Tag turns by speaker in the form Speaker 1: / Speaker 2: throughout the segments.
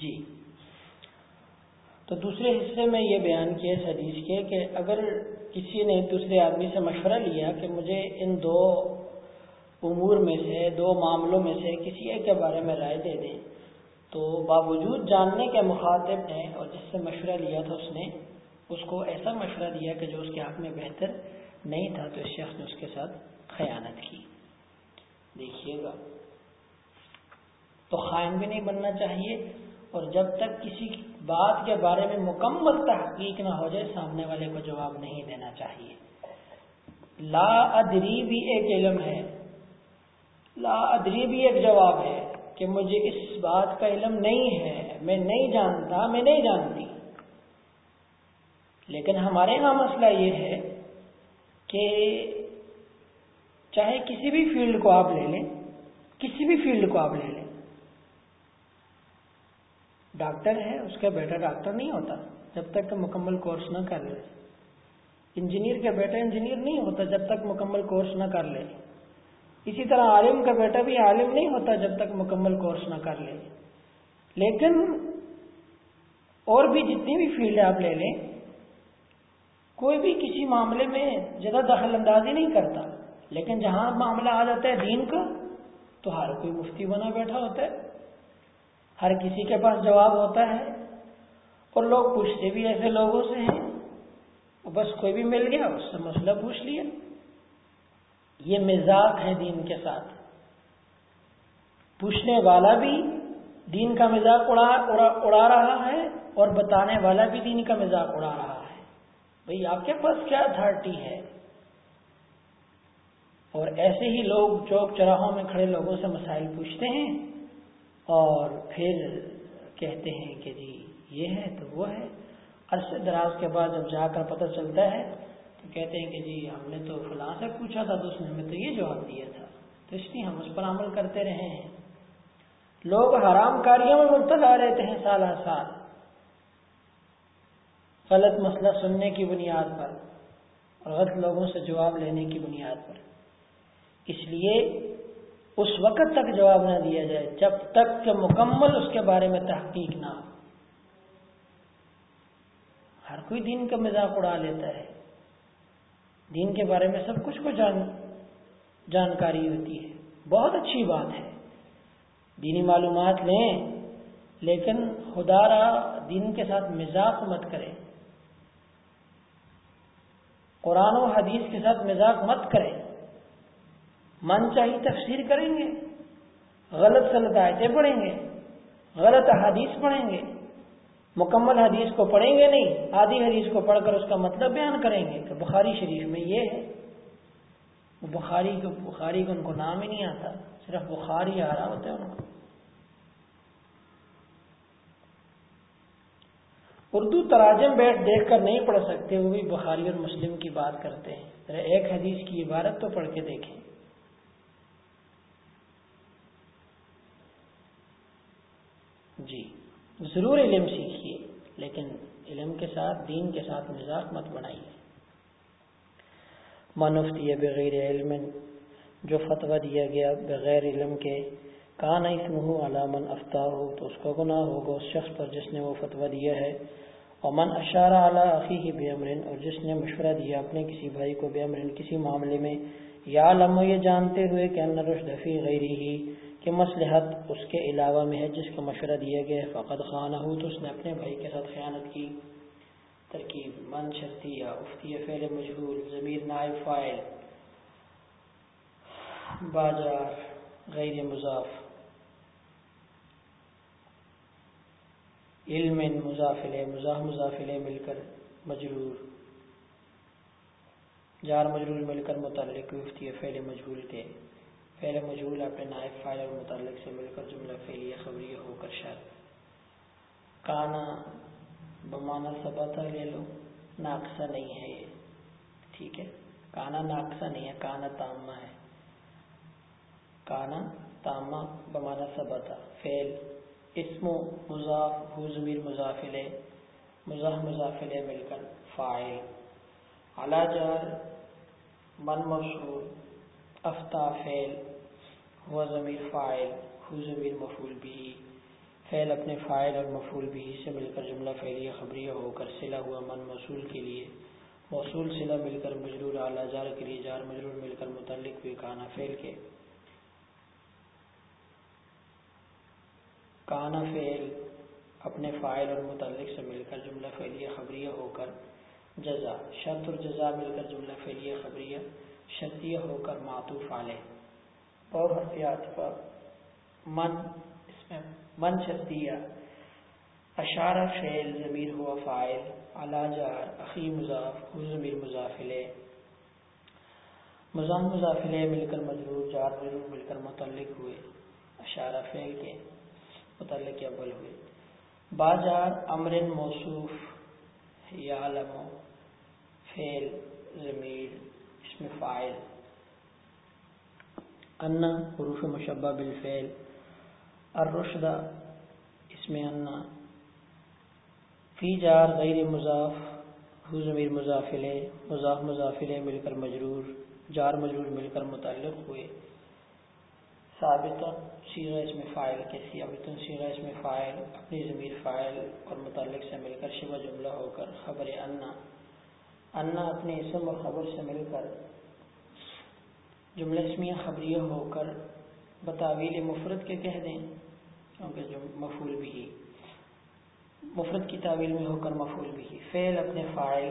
Speaker 1: جی۔ تو دوسرے حصے میں یہ بیان کیا اس حدیث کے کہ اگر کسی نے دوسرے آدمی سے مشورہ لیا کہ مجھے ان دو امور میں سے، دو معاملوں میں سے کسی ایک کے بارے میں رائے دے دیں، تو باوجود جاننے کے مخاطب نے اور جس سے مشورہ لیا تھا اس نے، اس کو ایسا مشورہ دیا کہ جو اس کے حق میں بہتر نہیں تھا، تو اس شخص نے اس کے ساتھ خیانت کی۔ دیکھیے گا۔ تو خائن بھی نہیں بننا چاہیے اور جب تک کسی بات کے بارے میں مکمل تحقیق نہ ہو جائے، سامنے والے کو جواب نہیں دینا چاہیے۔ لا ادری بھی ایک علم ہے۔ لا ادری بھی ایک جواب ہے کہ مجھے اس بات کا علم نہیں ہے۔ میں نہیں جانتا، میں نہیں جانتی۔ لیکن ہمارے یہاں مسئلہ یہ ہے کہ چاہے کسی بھی فیلڈ کو آپ لے لیں، کسی بھی فیلڈ کو آپ لے لیں ڈاکٹر ہے، اس کا بیٹا ڈاکٹر نہیں ہوتا، جب تک کہ مکمل کورس نہ کر لے۔ انجینئر کا بیٹا انجینئر نہیں ہوتا جب تک مکمل کورس نہ کر لے۔ اسی طرح عالم کا بیٹا بھی عالم نہیں ہوتا جب تک مکمل کورس نہ کر لے۔ لیکن اور بھی جتنی بھی فیلڈ آپ لے لیں، کوئی بھی کسی معاملے میں زیادہ دخل اندازی نہیں کرتا۔ لیکن جہاں معاملہ آ جاتا ہے دین کا، تو ہر کوئی مفتی بنا بیٹھا ہوتا ہے۔ ہر کسی کے پاس جواب ہوتا ہے اور لوگ پوچھتے بھی ایسے لوگوں سے ہیں۔ بس کوئی بھی مل گیا، اس سے مسئلہ پوچھ لیا۔ یہ مزاق ہے دین کے ساتھ۔ پوچھنے والا بھی دین کا مزاق اڑا اڑا رہا ہے اور بتانے والا بھی دین کا مزاق اڑا رہا ہے۔ بھئی، آپ کے پاس کیا اتھارٹی ہے؟ اور ایسے ہی لوگ چوک چراہوں میں کھڑے لوگوں سے مسائل پوچھتے ہیں۔ اور پھر کہتے ہیں کہ جی یہ ہے تو وہ ہے۔ عرصے دراز کے بعد جب جا کر پتہ چلتا ہے تو کہتے ہیں کہ جی ہم نے تو فلاں سے پوچھا تھا تو اس نے ہمیں تو یہ جواب دیا تھا۔ تو اس لیے ہم اس پر عمل کرتے رہے ہیں۔ لوگ حرام کاریوں میں مبتلا رہتے ہیں سال ہر سال۔ غلط مسئلہ سننے کی بنیاد پر اور غلط لوگوں سے جواب لینے کی بنیاد پر۔ اس لیے اس وقت تک جواب نہ دیا جائے جب تک کہ مکمل اس کے بارے میں تحقیق نہ ہو۔ ہر کوئی دین کا مزاق اڑا لیتا ہے۔ دین کے بارے میں سب کچھ کو جان، جانکاری ہوتی ہے۔ بہت اچھی بات ہے۔ دینی معلومات لیں، لیکن خدا را دین کے ساتھ مزاق مت کریں۔ قرآن و حدیث کے ساتھ مزاق مت کریں۔ من چاہیے تفسیر کریں گے، غلط غلط آیتیں پڑھیں گے، غلط حدیث پڑھیں گے، مکمل حدیث کو پڑھیں گے نہیں، آدھی حدیث کو پڑھ کر اس کا مطلب بیان کریں گے کہ بخاری شریف میں یہ ہے۔ بخاری کو بخاری کو ان کو نام ہی نہیں آتا، صرف بخاری آ رہا ہوتا ہے ان کو۔ اردو تراجم بیٹھ دیکھ کر نہیں پڑھ سکتے، وہ بھی بخاری اور مسلم کی بات کرتے ہیں۔ ایک حدیث کی عبارت تو پڑھ کے دیکھیں جی ضرور علم سیکھیے، لیکن علم کے ساتھ، دین کے ساتھ مزاق مت بنائیے۔ منفتی بغیر علم، جو فتویٰ دیا گیا بغیر علم کے، کان اسمہ علامن افتا ہو تو اس کو گناہ ہوگا اس شخص پر جس نے وہ فتویٰ دیا ہے۔ اور من اشارہ اعلیٰ عقی بے امرن اور جس نے مشورہ دیا اپنے کسی بھائی کو بے امرن کسی معاملے میں یا علم یہ جانتے ہوئے کہ ان رشدفی غیری ہی کہ مسلحت اس کے علاوہ میں ہے، جس کا مشورہ دیا گیا فقط خانہ ہو تو اس نے اپنے بھائی کے ساتھ خیانت کی۔ ترکیب من شرطی افتی فعل مجہول، ضمیر نائب فائل باجار، غیر مضاف، علم مضافل مزاح مضافل مل کر مجرور، جار مجرور مل کر متعلق، افتی فعل مجہول کے فعل مجھول اپنے نائب فائل اور متعلق سے مل کر جملہ فعلیہ خبریہ ہو کر شرط کانا بمانا سبتا لے لو، ناقصہ نہیں ہے یہ۔ ٹھیک ہے؟ کانا ناقصہ نہیں ہے، کانا تامہ ہے۔ کانا تامہ بمانا سبتا فعل اسم و مضاف، ہو ضمیر مضافل مزاح مضافل مل کر۔ فائل اعلی جار، من مشہور افتا فعل۔ ہوا ضمیر فائل ہو ضمیر مفول بھی فعل اپنے فائل اور مفول بھی سے مل کر جملہ فعلیہ خبریہ ہو کر سلا ہوا من موصول کے لیے. موصول سلا مل کر مجرور، اعلیٰ جار کے لیے جار، مجرور مل کر متعلق ہوئے کانا فعل کے. کانا فعل اپنے فائل اور متعلق سے مل کر جملہ فعلیہ خبریہ ہو کر جزا. شرط اور جزا مل کر جملہ فعلیہ خبریہ شرطیہ ہو کر معطوف علیہ. اور حرفیات پر من، اس میں من شرطیہ اشارہ فعل ضمیر ہوا فائل علاجار اخی مضاف ضمیر مضافلے۔ مضام مضافلے مل کر مجرور جار مجرور مل کر متعلق ہوئے۔ اشارہ فعل کے متعلق اول ہوئے۔ بازار امر موصوف، یا علم فعل ضمیر اسم فائل انا حروف مشبہ بالفعل. الرشدہ اسم انا فی جار غیر مضاف ہو ضمیر مضافلے مضاف مضافلے مل کر مجرور، جار مجرور مل کر متعلق ہوئے. ثابت سیرہ اس میں فائل کے ثابت سیرہ اس میں فائل اپنی ضمیر فائل اور متعلق سے مل کر شبہ جملہ ہو کر خبر انا انا اپنے اسم اور خبر سے مل کر جملہ اسمیہ خبریہ ہو کر بتاویل مفرد کے کہہ دیں، کیونکہ جو مفول بھی مفرد کی تعویل میں ہو کر مفول بھی فعل اپنے فائل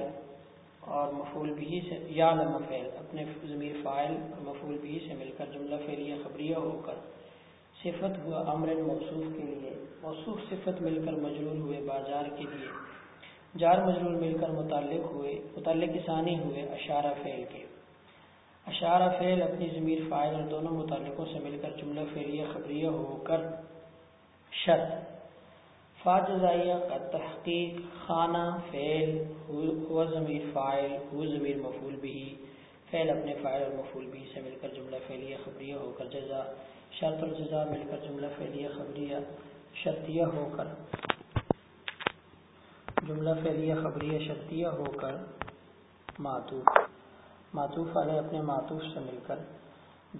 Speaker 1: اور مفول بھی سے، یا لما فعل اپنے ضمیر فائل اور مفول بھی سے مل کر جملہ فعلیہ خبریہ ہو کر صفت ہوا امر موصوف کے لیے، موصوف صفت مل کر مجرور ہوئے بازار کے لیے، جار مجرور مل کر متعلق ہوئے، متعلق ثانی ہوئے اشارہ فعل کے۔ اشارہ فعل اپنی ضمیر فائل اور دونوں متعلقوں سے مل کر جملہ فعلیہ خبریہ ہو کر شرط فاجزائیہ کا تحقیق، خانہ، فعل ہوا ضمیر فائل ہو ضمیر مفول بھی، فعل اپنے فائل اور مفول بھی سے مل کر جملہ فعلیہ خبریہ ہو کر جزا، شرط الجزا مل کر جملہ فعلیہ خبریہ شرطیہ ہو کر۔ جملہ فعلیہ خبریہ شرطیہ ہو کر معطوف معطوف علیہ اپنے معطوف سے مل کر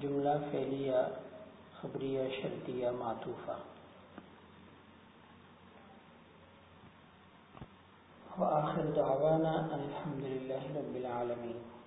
Speaker 1: جملہ، فعلیہ، خبریہ، شرطیہ، معطوفہ۔ وآخر دعوانا الحمد لله رب العالمین۔